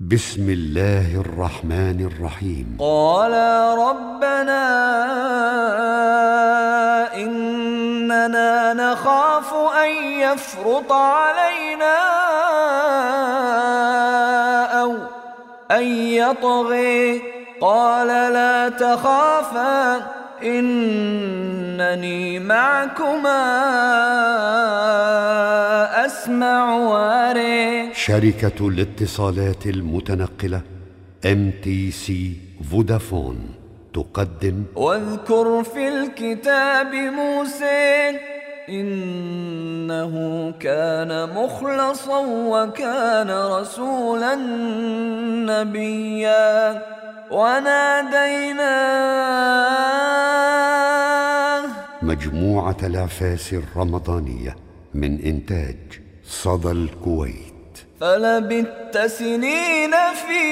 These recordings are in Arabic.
بسم الله الرحمن الرحيم. قال ربنا إننا نخاف أن يفرط علينا أو أن يطغي. قال لا تخافا. إنني معكما أسمع واري. شركة الاتصالات المتنقلة MTC Vodafone تقدم. واذكر في الكتاب موسى إنه كان مخلصا وكان رسولا نبيا. وناديناه. مجموعة الأعفاس الرمضانية من إنتاج صدى الكويت. فلبثت سنين في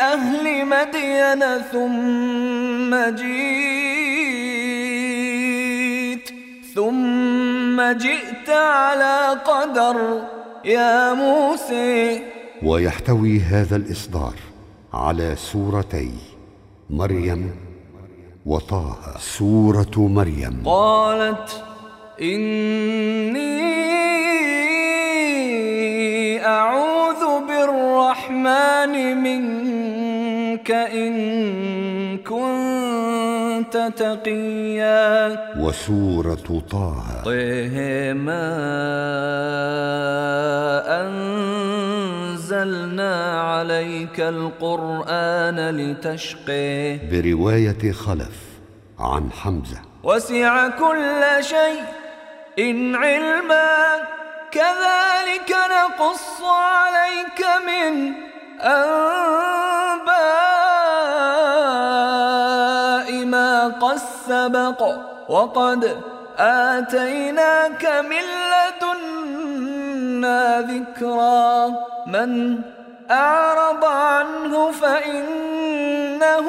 أهل مدين ثم جئت ثم جئت على قدر يا موسى. ويحتوي هذا الإصدار على سورتي مريم وطه. سورة مريم. قالت إني أعوذ بالرحمن منك إن كنت تقيا. وسورة طه. طه ما أنزلنا عليك القرآن لتشقي. برواية خلف عن حمزة. وسع كل شيء إن علما كذلك نقص عليك من أنباء ما قد سبق. وقد آتيناك من ذكرا. من أعرض عنه فإنه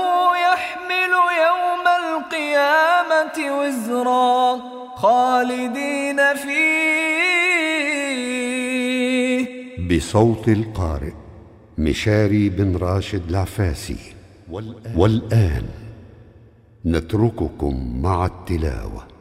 يحمل يوم القيامة وزرا. خالدين فيه. بصوت القارئ مشاري بن راشد العفاسي. والآن نترككم مع التلاوة.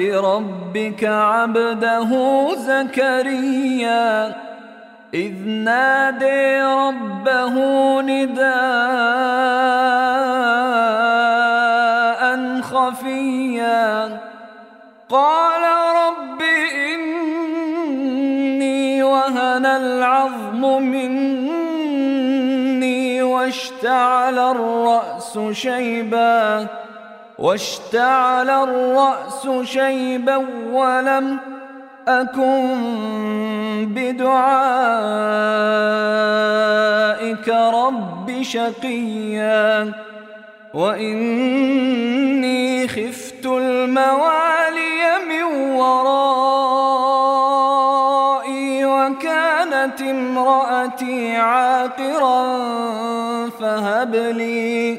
ربك عبده زكريا. إذ نادي ربه نداء خفيا. قال رب إني وهن العظم مني واشتعل الرأس شيبا. واشتعل الرأس شيبا ولم أكن بدعائك رب شقيا وإني خفت الموالي من ورائي وكانت امرأتي عاقرا فهب لي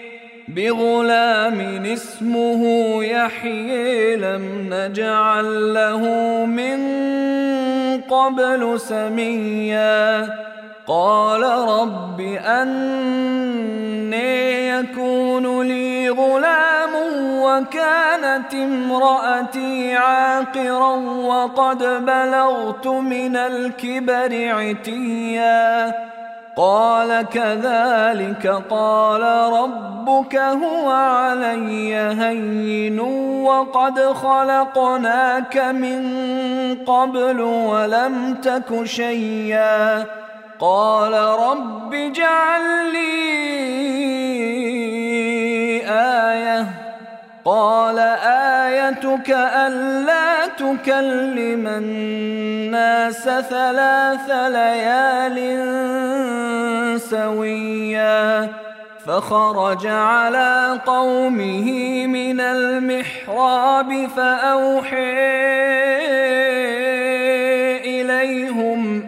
بغلام اسمه يحيي لم نجعل له من قبل سميا. قال رب أني يكون لي غلام وكانت امرأتي عاقرا وقد بلغت من الكبر عتيا. قال كذلك قال ربك هو علي هين وقد خلقناك من قبل ولم تك شيئا. قال رب اجعل لي آية. قال آيتك ألا تكلم الناس ثلاث ليال سويا فخرج على قومه من المحراب فأوحي إليهم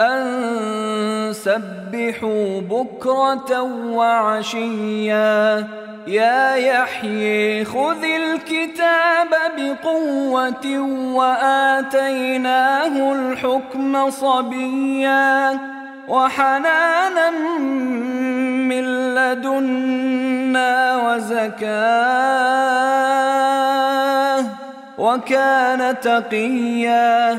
أن سبحوا بكرة وعشيا يا يحيي خذ الكتاب بقوة وآتيناه الحكم صبيا وحنانا من لدنا وزكاة وكان تقيا.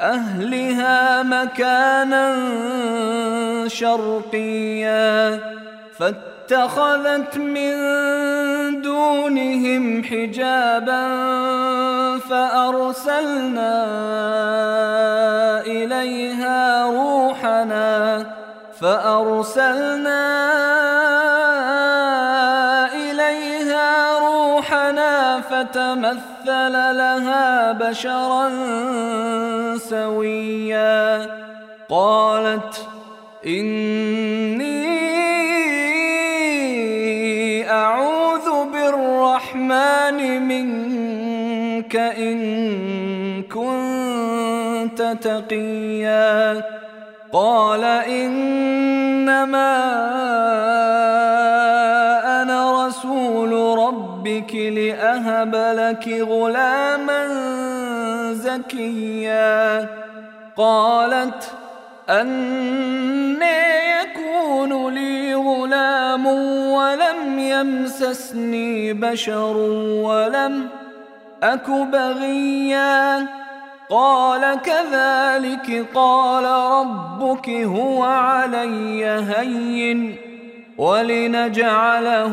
أهلها مكانا شرقيا فاتخذت من دونهم حجابا فأرسلنا إليها روحنا فأرسلنا إليها روحنا فتمثل لها بشرا سويا قالت إني أعوذ بالرحمن منك إن كنت تقيا قال إنما أنا رسول ربك لأهب لك غلاما زكيا قالت أني يكون لي غلام ولم يمسسني بشر ولم أك بغيا قال كذلك قال ربك هو علي هين ولنجعله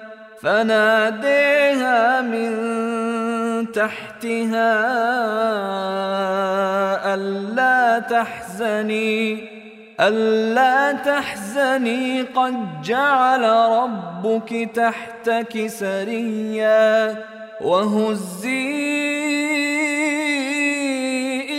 فناديها من تحتها ألا تحزني ألا تحزني قد جعل ربك تحتك سريا وهزي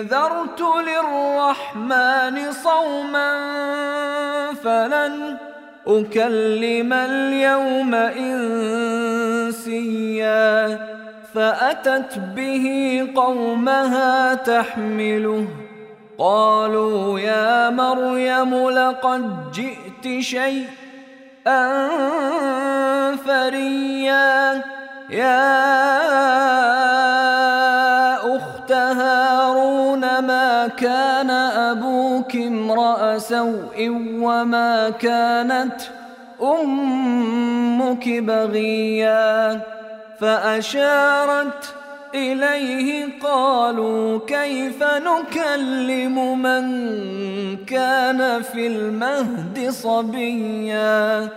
نذرت للرحمن صوما فلن أكلم اليوم إنسيا فأتت به قومها تحمله قالوا يا مريم لقد جئت شيئا فريا يا أبوك امرأ سوء وما كانت أمك بغيا فأشارت إليه قالوا كيف نكلم من كان في المهد صبيا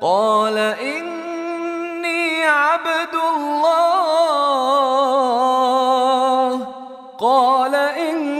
قال إني عبد الله قال إني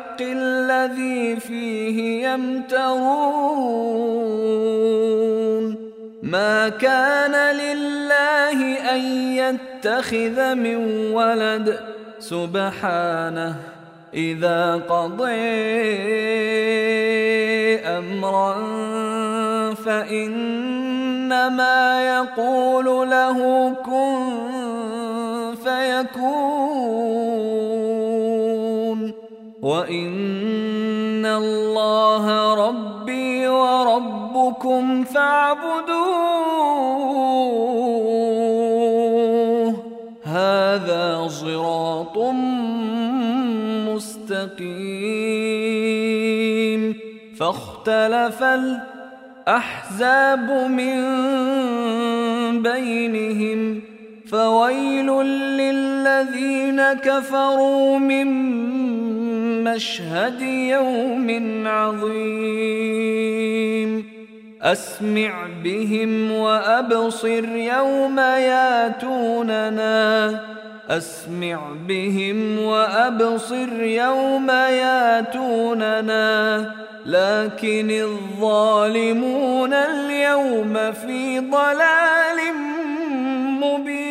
الذي فيه يمترون ما كان لله أن يتخذ من ولد سبحانه إذا قضي أمرا فإنما يقول له كن فيكون وإن الله ربي وربكم فاعبدوه هذا صراط مستقيم فاختلف الأحزاب من بينهم فويل للذين كفروا من مشهد يوم عظيم. أسمع بهم وأبصر يوم ياتوننا. أسمع بهم وأبصر يوم ياتوننا. لكن الظالمون اليوم في ضلال مبين.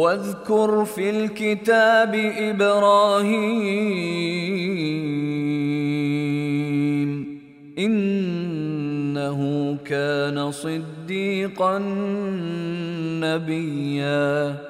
واذكر في الكتاب إبراهيم إنه كان صديقا نبيا.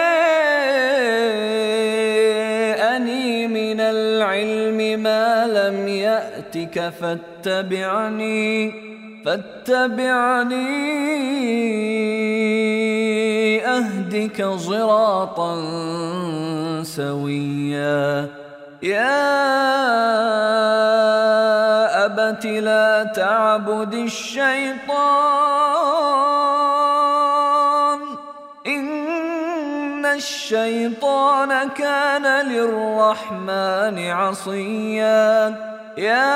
ما لم يأتك فاتبعني فاتبعني أهدك صراطا سويا. يا أبت لا تعبد الشيطان. الشيطان كان للرحمن عصيا. يا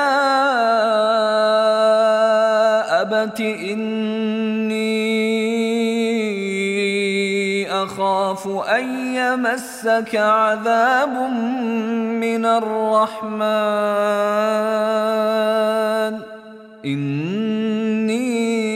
أبت إني أخاف أن يمسك عذاب من الرحمن. إني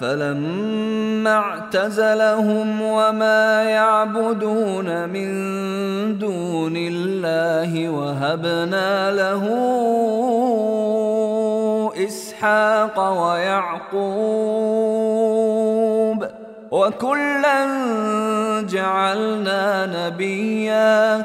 فلما اعتزلهم وما يعبدون من دون الله وهبنا له إسحاق ويعقوب وكلا جعلنا نبيا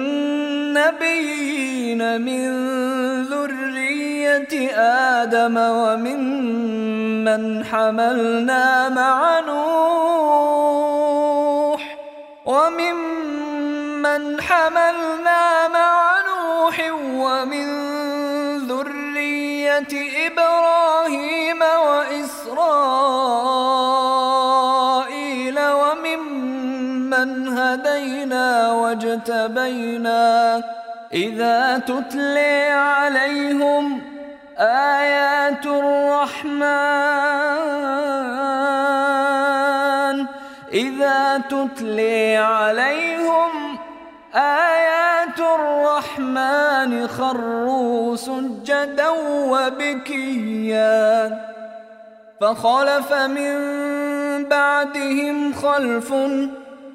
من ذرية آدم وممن حملنا مع نوح وممن حملنا مع نوح ومن ذرية إبراهيم وإسرائيل وممن هدينا واجتبينا إذا تتلي عليهم آيات الرحمن إذا تتلي عليهم آيات الرحمن خروا سجدا وبكيا فخلف من بعدهم خلف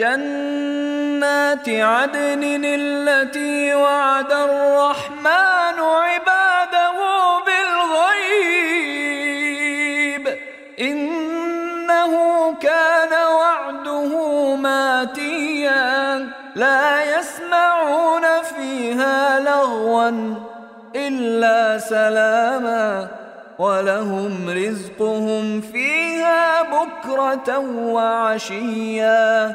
جنات عدن التي وعد الرحمن عباده بالغيب. إنه كان وعده ماتيا. لا يسمعون فيها لغوا إلا سلاما. ولهم رزقهم فيها بكرة وعشيا.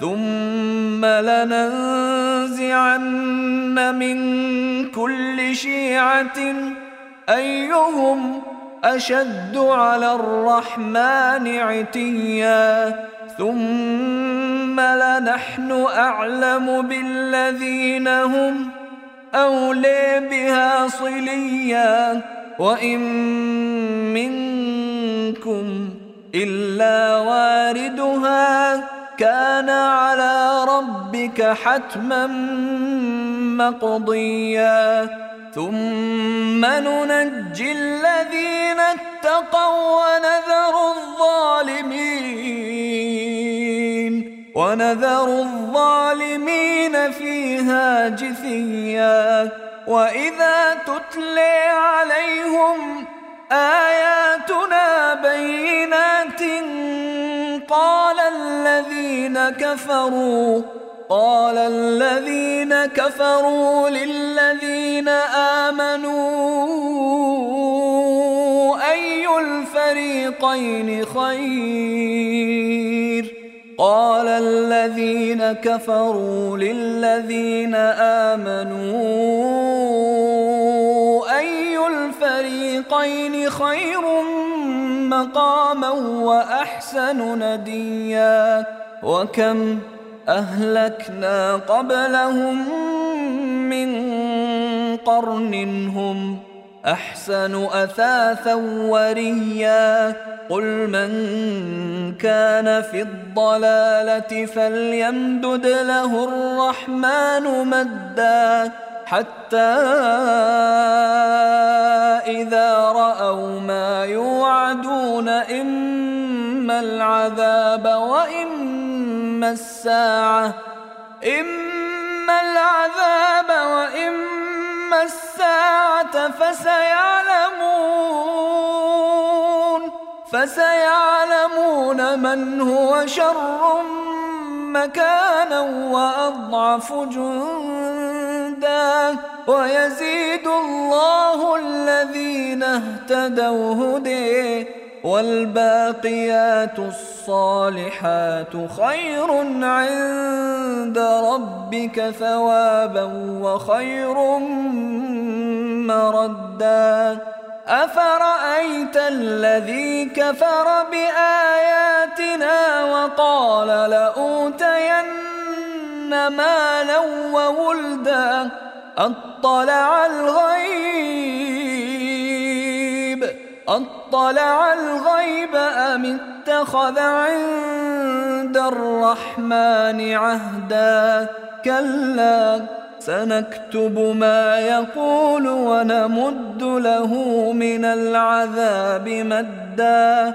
ثم لننزعن من كل شيعة أيهم أشد على الرحمن عتيا ثم لنحن أعلم بالذين هم أولي بها صليا وإن منكم إلا واردها كان على ربك حتما مقضيا. ثم ننجي الذين اتقوا ونذر الظالمين. ونذر الظالمين فيها جثيا. وإذا تتلي عليهم آياتنا الذين كفروا قال الذين كفروا للذين آمنوا أي الفريقين خير؟ قال الذين كفروا للذين آمنوا أي الفريقين خير؟ مقاما وأحسن نديا وكم أهلكنا قبلهم من قرن هم أحسن أثاثا وريا قل من كان في الضلالة فليمدد له الرحمن مدا حتى إذا رأوا ما يوعدون إما العذاب وإما الساعة إما العذاب وإما الساعة فسيعلمون فسيعلمون من هو شر مكانا وأضعف جندا ويزيد الله الذين اهتدوا هديه والباقيات الصالحات خير عند ربك ثوابا وخير مردا. أفرأيت الذي كفر بآياتنا وقال لأوتين مالا وولدا أطلع الغيب أطلع الغيب أم اتخذ عند الرحمن عهدا؟ كلا سنكتب ما يقول ونمد له من العذاب مدا.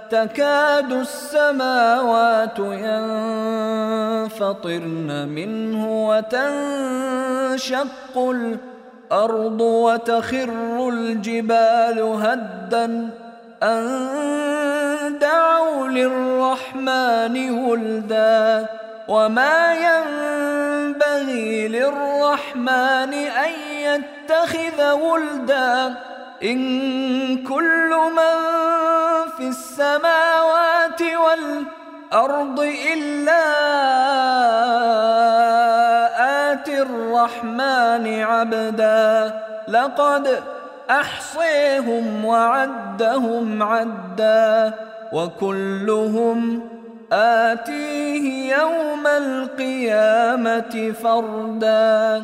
تكاد السماوات ينفطرن منه وتنشق الأرض وتخر الجبال هدا أن دعوا للرحمن ولدا وما ينبغي للرحمن أن يتخذ ولدا إن كل من في السماوات والأرض إلا آتي الرحمن عبدا. لقد أحصيهم وعدهم عدا. وكلهم آتيه يوم القيامة فردا.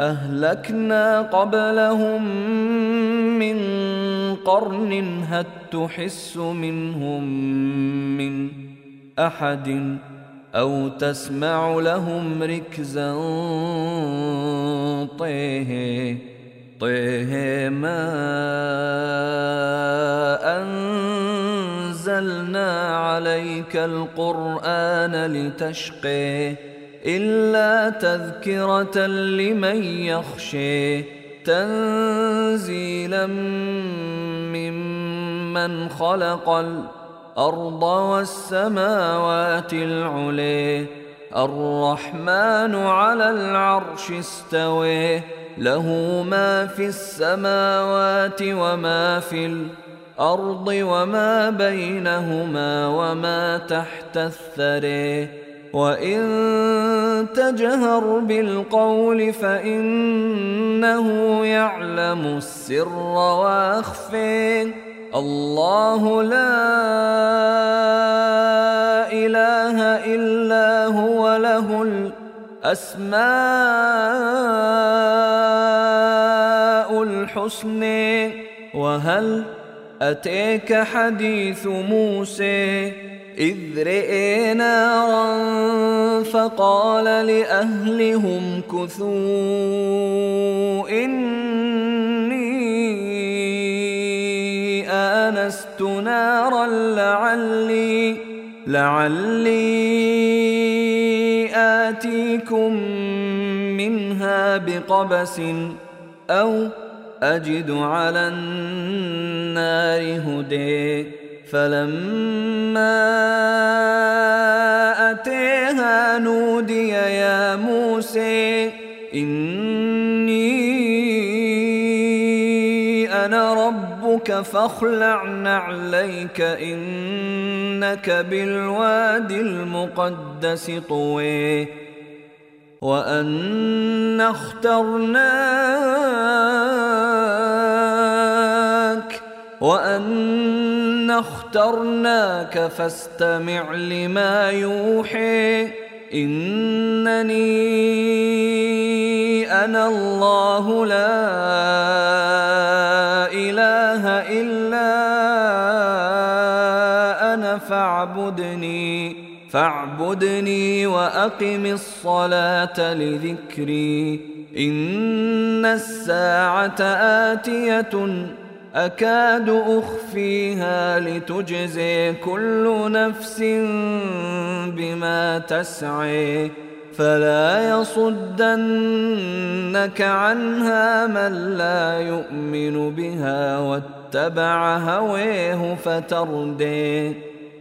أهلكنا قبلهم من قرن هل تحس منهم من أحد أو تسمع لهم ركزا طيه طيه ما أنزلنا عليك القرآن لتشقي إلا تذكرة لمن يخشي تنزيلا ممن خلق الأرض والسماوات العلي الرحمن على العرش استوي له ما في السماوات وما في الأرض وما بينهما وما تحت الثري وإن تجهر بالقول فإنه يعلم السر وأخفي الله لا إله إلا هو له الأسماء الحسن وهل أتيك حديث موسى إذ رئي نارا فقال لأهلهم كثوا إني آنست نارا لعلي لعلي آتيكم منها بقبس أو أجد على النار هدي فلما أتيها نودي يا موسى إني أنا ربك فاخلع نعليك إنك بالوادي المقدس طوي. وأن اخترناك وأن اخترناك فاستمع لما يوحي. إنني أنا الله لا إله إلا أنا فاعبدني. فاعبدني وأقم الصلاة لذكري. إن الساعة آتية أكاد أخفيها لتجزي كل نفس بما تسعي فلا يصدنك عنها من لا يؤمن بها واتبع هويه فتردي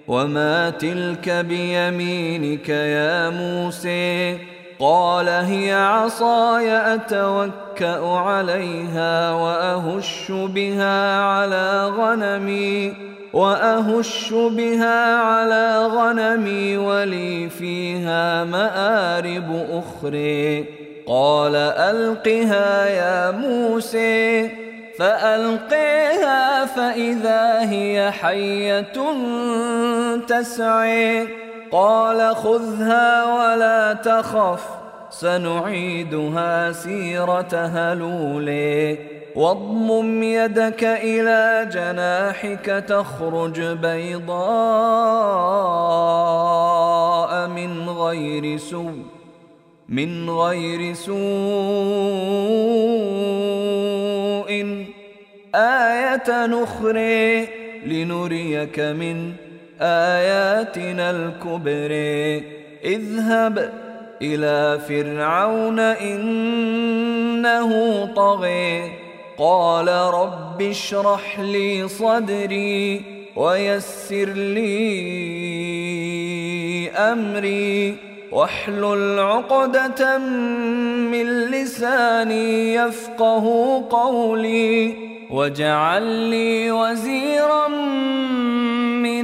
وما تلك بيمينك يا موسى قال هي عصاي أتوكأ عليها وأهش بها على غنمي وأهش بها على غنمي ولي فيها مآرب أخرى قال ألقها يا موسى فألقيها فإذا هي حية تسعي. قال خذها ولا تخف سنعيدها سيرتها لولي واضمم يدك إلى جناحك تخرج بيضاء من غير سوء من غير سوء. آية نخري لنريك من آياتنا الكبر اذهب إلى فرعون إنه طغي قال رب اشرح لي صدري ويسر لي أمري واحلل عقدة من لساني يفقه قولي واجعل لي وزيرا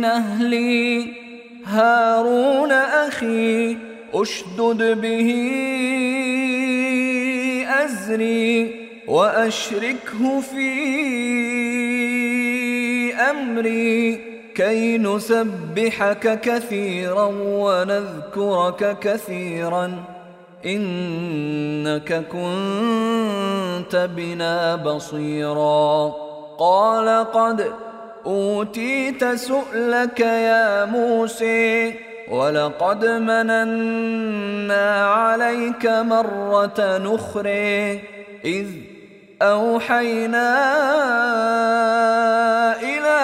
أهلي. هارون أخي أشدد به أزري وأشركه في أمري. كي نسبحك كثيرا ونذكرك كثيرا إنك كنت بنا بصيرا. قال قد أوتيت سؤلك يا موسى ولقد مننا عليك مرة نخرى إذ أوحينا إلى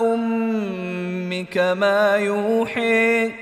أمك ما يوحي.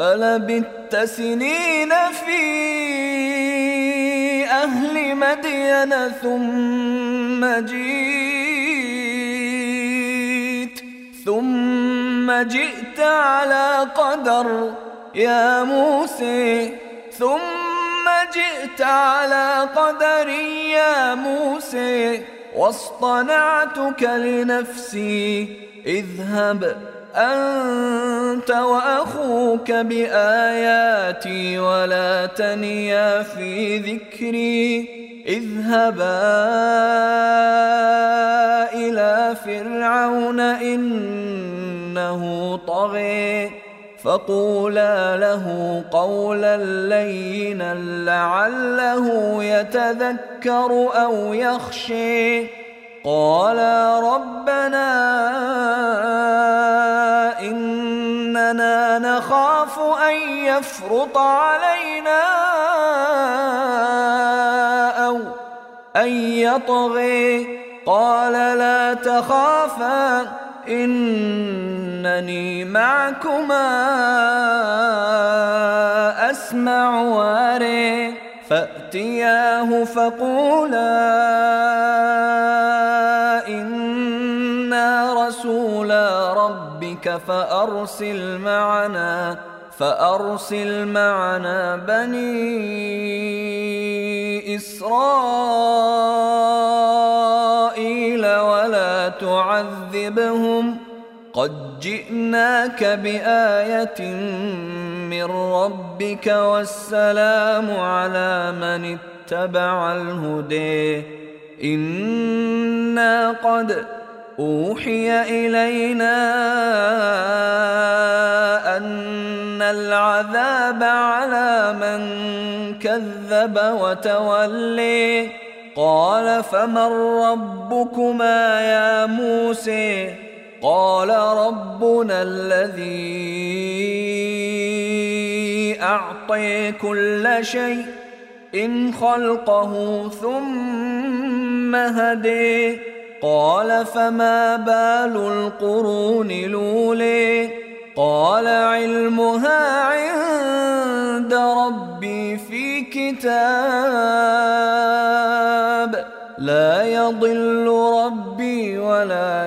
فلبثت سنين في أهل مدين ثم جئت ثم جئت على قدر يا موسى ثم جئت على قدري يا موسى واصطنعتك لنفسي اذهب. أنت وأخوك بآياتي ولا تنيا في ذكري. اذهبا إلى فرعون إنه طغي. فقولا له قولا لينا لعله يتذكر أو يخشي. قالا ربنا اننا نخاف ان يفرط علينا أو ان يطغي قال لا تخافا إنني معكما أسمع واري فأتياه فقولا إنا رسولا ربك فأرسل معنا فأرسل معنا بني إسرائيل ولا تعذبهم قد جئناك بآية من ربك والسلام على من اتبع الهدي إنا قد أوحي إلينا أن العذاب على من كذب وتولي قال فمن ربكما يا موسى؟ قال ربنا الذي أعطي كل شيء إن خلقه ثم هدي. قال فما بال القرون لولي قال علمها عند ربي في كتاب. لا يضل ربي ولا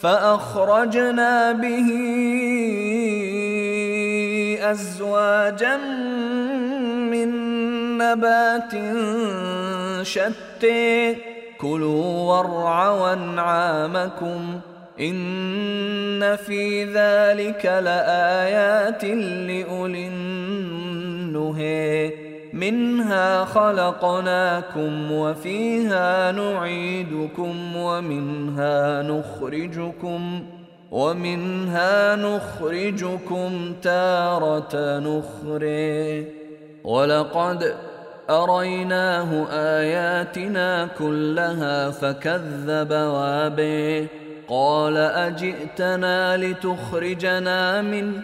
فأخرجنا به أزواجا من نبات شتى. كلوا وارعوا أنعامكم إن في ذلك لآيات لأولي النهي. منها خلقناكم وفيها نعيدكم ومنها نخرجكم ومنها نخرجكم تارة نخري. ولقد أريناه آياتنا كلها فكذب وابي. قال أجئتنا لتخرجنا من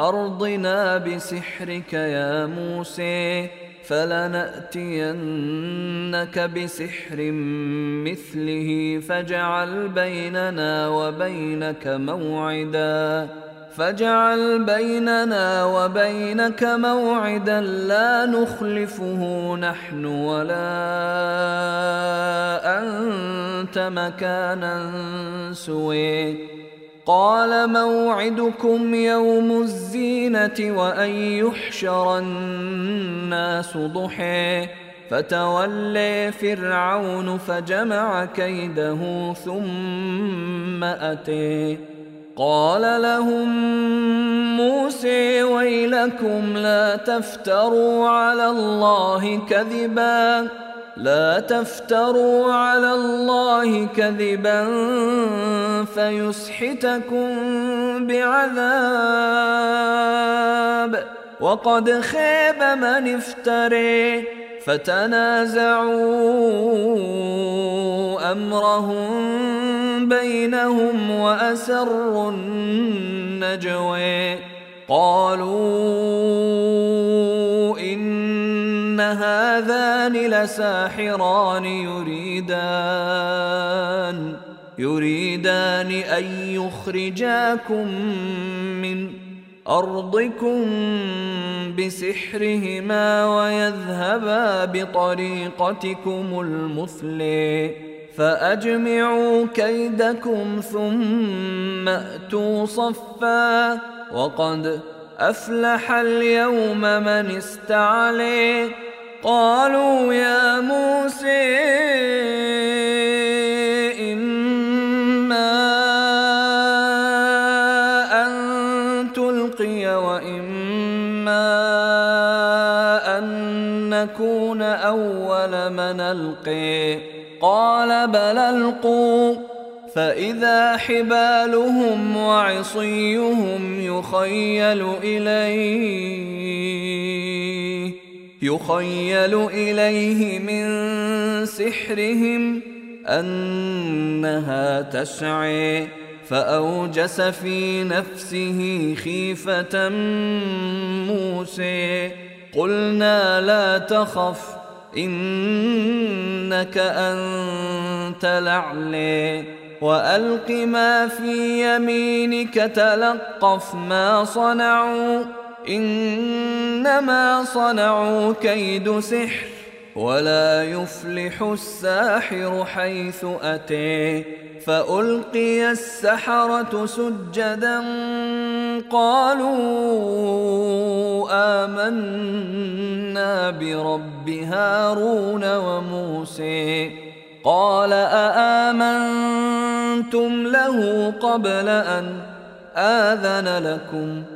أرضنا بسحرك يا موسى فلنأتينك بسحر مثله فاجعل بيننا وبينك موعدا فاجعل بيننا وبينك موعدا لا نخلفه نحن ولا أنت مكانا سوي قال موعدكم يوم الزينة وأن يحشر الناس ضحى. فتولي فرعون فجمع كيده ثم أتي قال لهم موسى ويلكم لا تفتروا على الله كذبا. لا تفتروا على الله كذبا فيسحتكم بعذاب. وقد خيب من افتري فتنازعوا أمرهم بينهم وأسروا النجوى. قالوا هذان لساحران يريدان يريدان أن يخرجاكم من أرضكم بسحرهما ويذهبا بطريقتكم المثلي فأجمعوا كيدكم ثم أتوا صفا. وقد أفلح اليوم من استعلي قالوا يا موسى إما أن تلقي وإما أن نكون أول من ألقي. قال بل ألقوا. فإذا حبالهم وعصيهم يخيل إليه. يخيل إليه من سحرهم أنها تسعي فأوجس في نفسه خيفة موسى قلنا لا تخف إنك أنت الأعلى وألق ما في يمينك تلقف ما صنعوا إنما صنعوا كيد سحر ولا يفلح الساحر حيث أتي فألقي السحرة سجدا قالوا آمنا برب هارون وموسى قال أآمنتم له قبل أن آذن لكم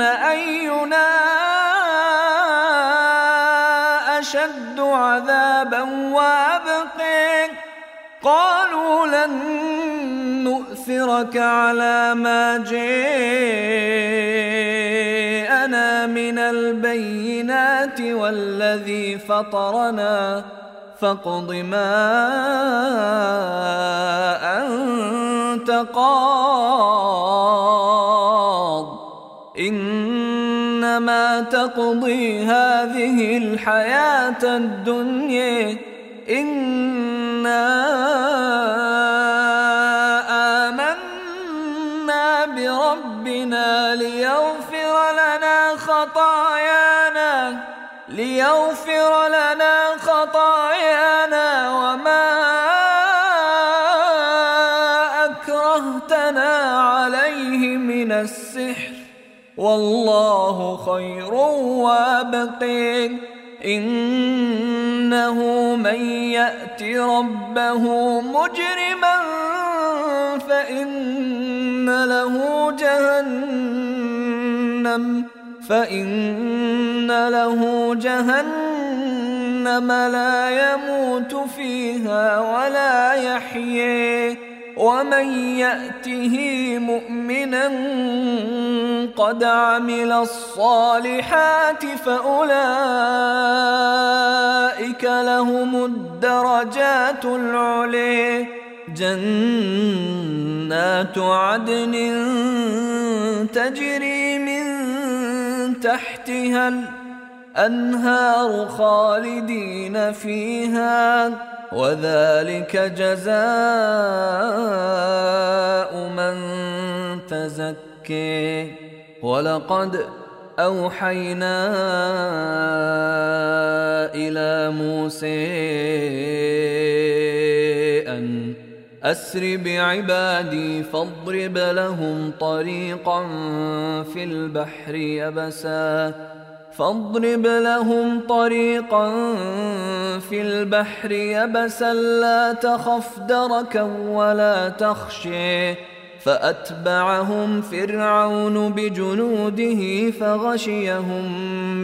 أينا أشد عذابا وأبقي. قالوا لن نؤثرك على ما جاءنا من البينات والذي فطرنا. فاقض ما أنت قاض. إنما تقضي هذه الحياة الدنيا. إنا آمنا بربنا ليغفر لنا خطايانا ليغفر لنا خطايانا. والله خير وابق إنه من يأت ربه مجرما فإن له جهنم فإن له جهنم لا يموت فيها ولا يحيي. ومن يأته مؤمنا قد عمل الصالحات فأولئك لهم الدرجات العلي جنات عدن تجري من تحتها الأنهار خالدين فيها وذلك جزاء من تزكي. ولقد أوحينا إلى موسى أن أسر بعبادي فاضرب لهم طريقا في البحر يبسا. فاضرب لهم طريقا في البحر يبسا لا تخف دركا ولا تخشي. فأتبعهم فرعون بجنوده فغشيهم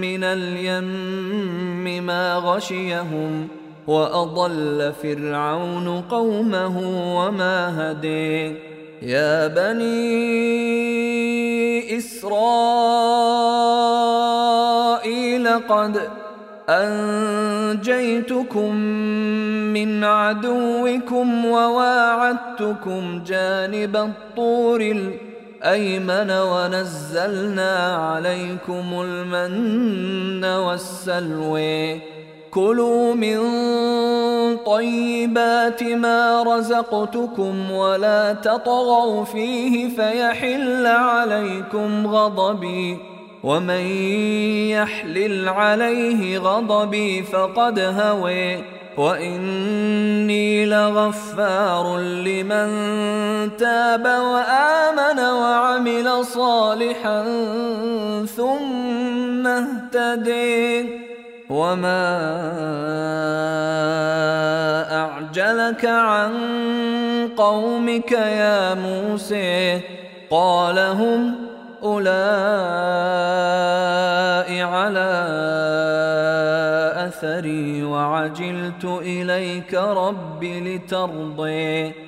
من اليم ما غشيهم. وأضل فرعون قومه وما هدي. يا بني إسرائيل قد أنجيتكم من عدوكم وواعدتكم جانب الطور الأيمن ونزلنا عليكم المن والسلوي كلوا من طيبات ما رزقتكم ولا تطغوا فيه فيحل عليكم غضبي ومن يحلل عليه غضبي فقد هوي وإني لغفار لمن تاب وآمن وعمل صالحا ثم اهتدي وما اعجلك عن قومك يا موسى قال هم أولئك على أثري وعجلت إليك رب لترضي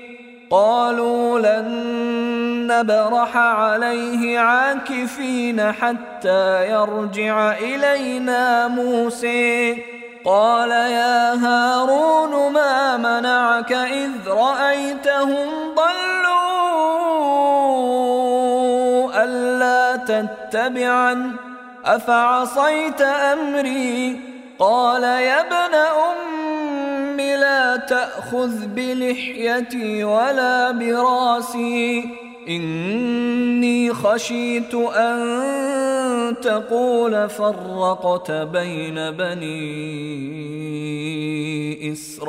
قالوا لن نبرح عليه عاكفين حتى يرجع إلينا موسى. قال يا هارون ما منعك إذ رأيتهم ضلوا ألا تتبعا أفعصيت أمري؟ قال يا ابن أم لا تأخذ بلحيتي ولا براسي. إني خشيت أن تقول فرقت بين بني إسرائيل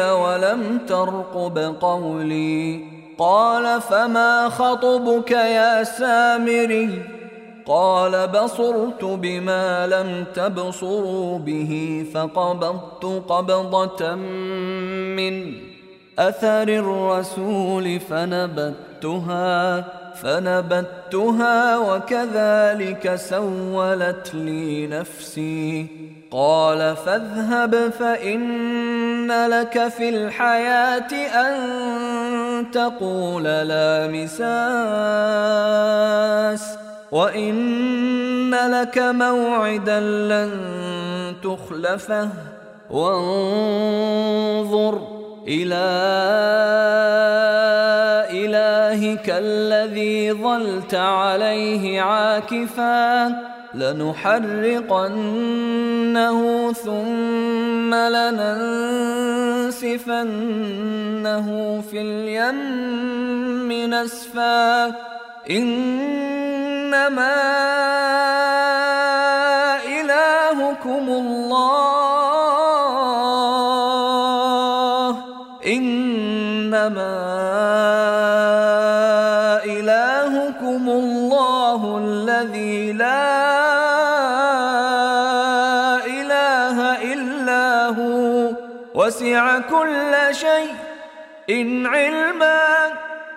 ولم ترقب قولي. قال فما خطبك يا سامري؟ قال بصرت بما لم تبصروا به فقبضت قبضة من أثر الرسول فنبتها فنبتها وكذلك سولت لي نفسي. قال فاذهب فإن لك في الحياة أن تقول لا مساس. وإن لك موعدا لن تخلفه. وانظر إلى إلهك الذي ظلت عليه عاكفا. لنحرقنه ثم لننسفنه في اليم نسفا. إنما إلهكم الله. إنما إلهكم الله الذي لا إله إلا هو. وسع كل شيء إن علما.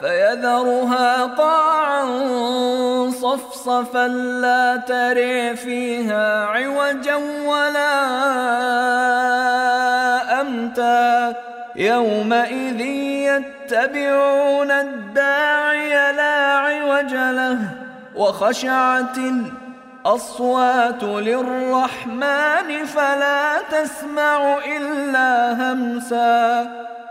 فيذرها قاعا صفصفا لا تري فيها عوجا ولا أمتا. يومئذ يتبعون الداعي لا عوج له وخشعت الأصوات للرحمن فلا تسمع إلا همسا.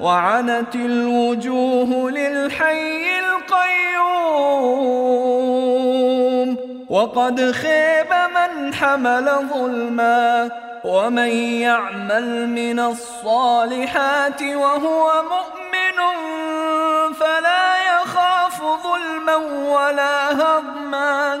وعنت الوجوه للحي القيوم. وقد خيب من حمل ظلما ومن يعمل من الصالحات وهو مؤمن فلا يخاف ظلما ولا هضما.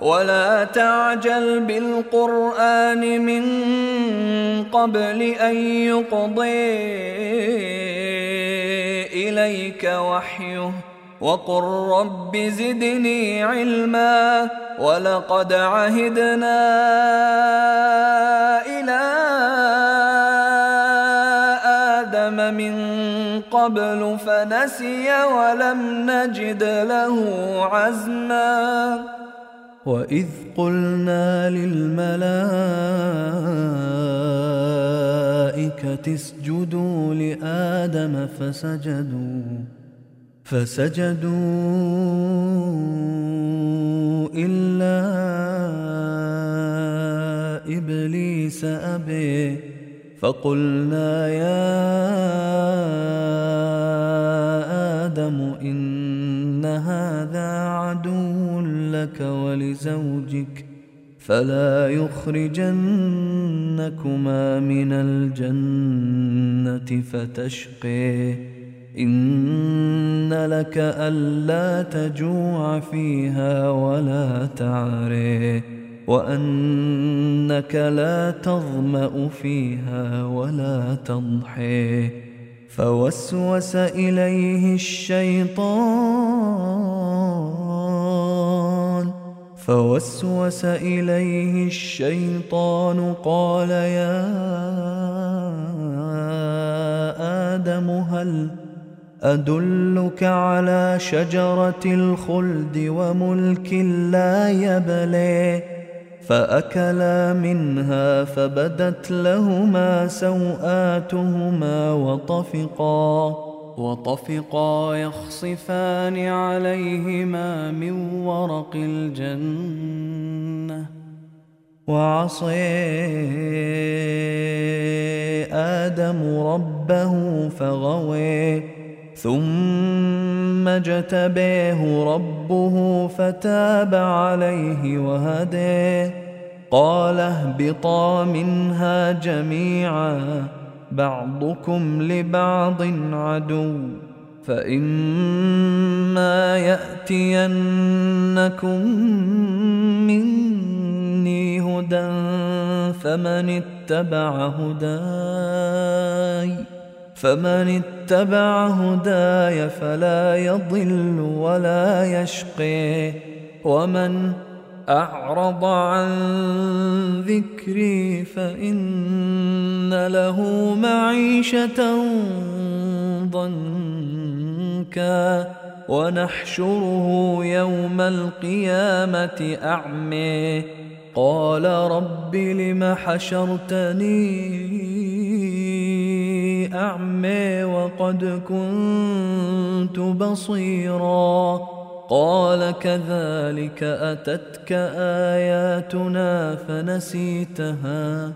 ولا تعجل بالقرآن من قبل أن يقضي إليك وحيه. وقل رب زدني علما ولقد عهدنا إلى آدم من قبل فنسي ولم نجد له عزما. وإذ قلنا للملائكة اسجدوا لآدم فسجدوا فسجدوا إلا إبليس أبي فقلنا يا آدم إن هذا عدو لك ولزوجك فلا يخرجنكما من الجنة فتشقي إن لك ألا تجوع فيها ولا تعري وأنك لا تظمأ فيها ولا تضحي فوسوس إليه الشيطان. فوسوس إليه الشيطان قال يا آدم هل أدلك على شجرة الخلد وملك لا يبلي؟ فأكلا منها فبدت لهما سوآتهما وطفقا وطفقا يخصفان عليهما من ورق الجنة. وعصي آدم ربه فغوي ثم اجتبيه ربه فتاب عليه وهديه قال اهبطا منها جميعا بعضكم لبعض عدو. فإما يأتينكم مني هدى فمن اتبع هداي. فمن اتبع هداي فلا يضل ولا يشقي. ومن أعرض عن ذكري فإن له معيشة ضنكا. ونحشره يوم القيامة أعمي قال رب لم حشرتني أعمي وقد كنت بصيرا. قال كذلك أتتك آياتنا فنسيتها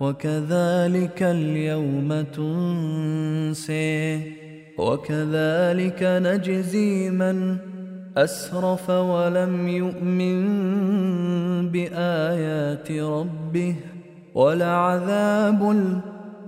وكذلك اليوم تنسي وكذلك نجزي من أسرف ولم يؤمن بآيات ربه ولعذاب الآخرة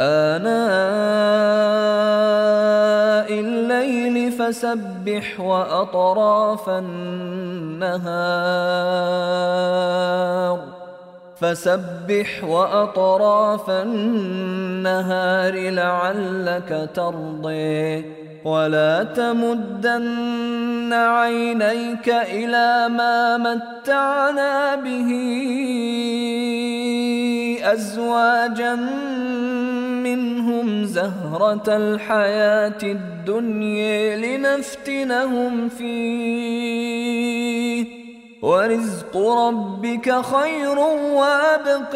آناء الليل فسبح وأطراف النهار. فسبح وأطراف النهار لعلك ترضي. ولا تمدن عينيك إلى ما متعنا به أزواجا منهم زهرة الحياة الدنيا لنفتنهم فيه. ورزق ربك خير وابق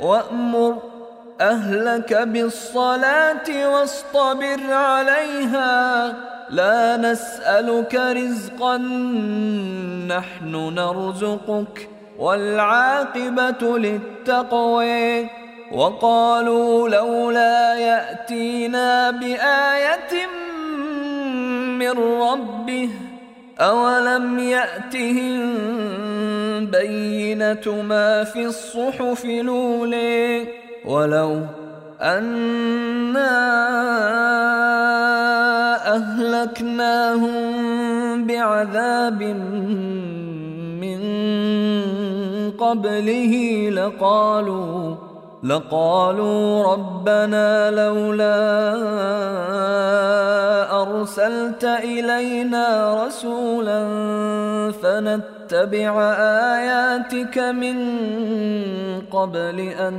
وأمر أهلك بالصلاة واصطبر عليها. لا نسألك رزقا نحن نرزقك. والعاقبة للتقوى. وقالوا لولا يأتينا بآية من ربه أولم يأتهم بينة ما في الصحف الأولى ولو أنا أهلكناهم بعذاب من قبله لقالوا لقالوا ربنا لولا أرسلت إلينا رسولا فنتبع آياتك من قبل أن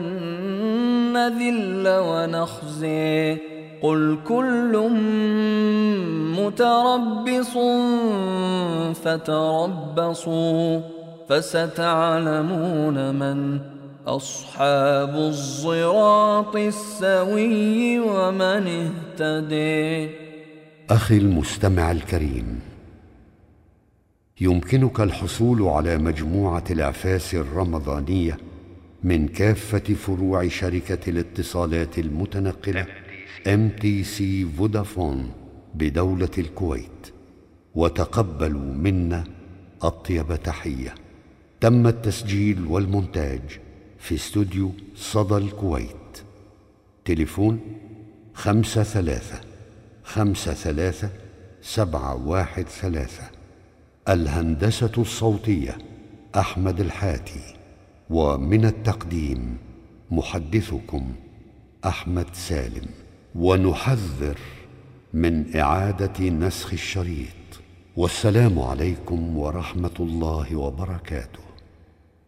نذل ونخزي. قل كل متربص فتربصوا فستعلمون من أصحاب الصراط السوي ومن اهتدي. أخي المستمع الكريم يمكنك الحصول على مجموعة الأعفاس الرمضانية من كافة فروع شركة الاتصالات المتنقلة MTC فودافون بدولة الكويت. وتقبلوا منا أطيب تحية. تم التسجيل والمونتاج في استوديو صدى الكويت. تليفون خمسة ثلاثة خمسة ثلاثة سبعة واحد ثلاثة. الهندسة الصوتية أحمد الحاتي. ومن التقديم محدثكم أحمد سالم. ونحذر من إعادة نسخ الشريط. والسلام عليكم ورحمة الله وبركاته.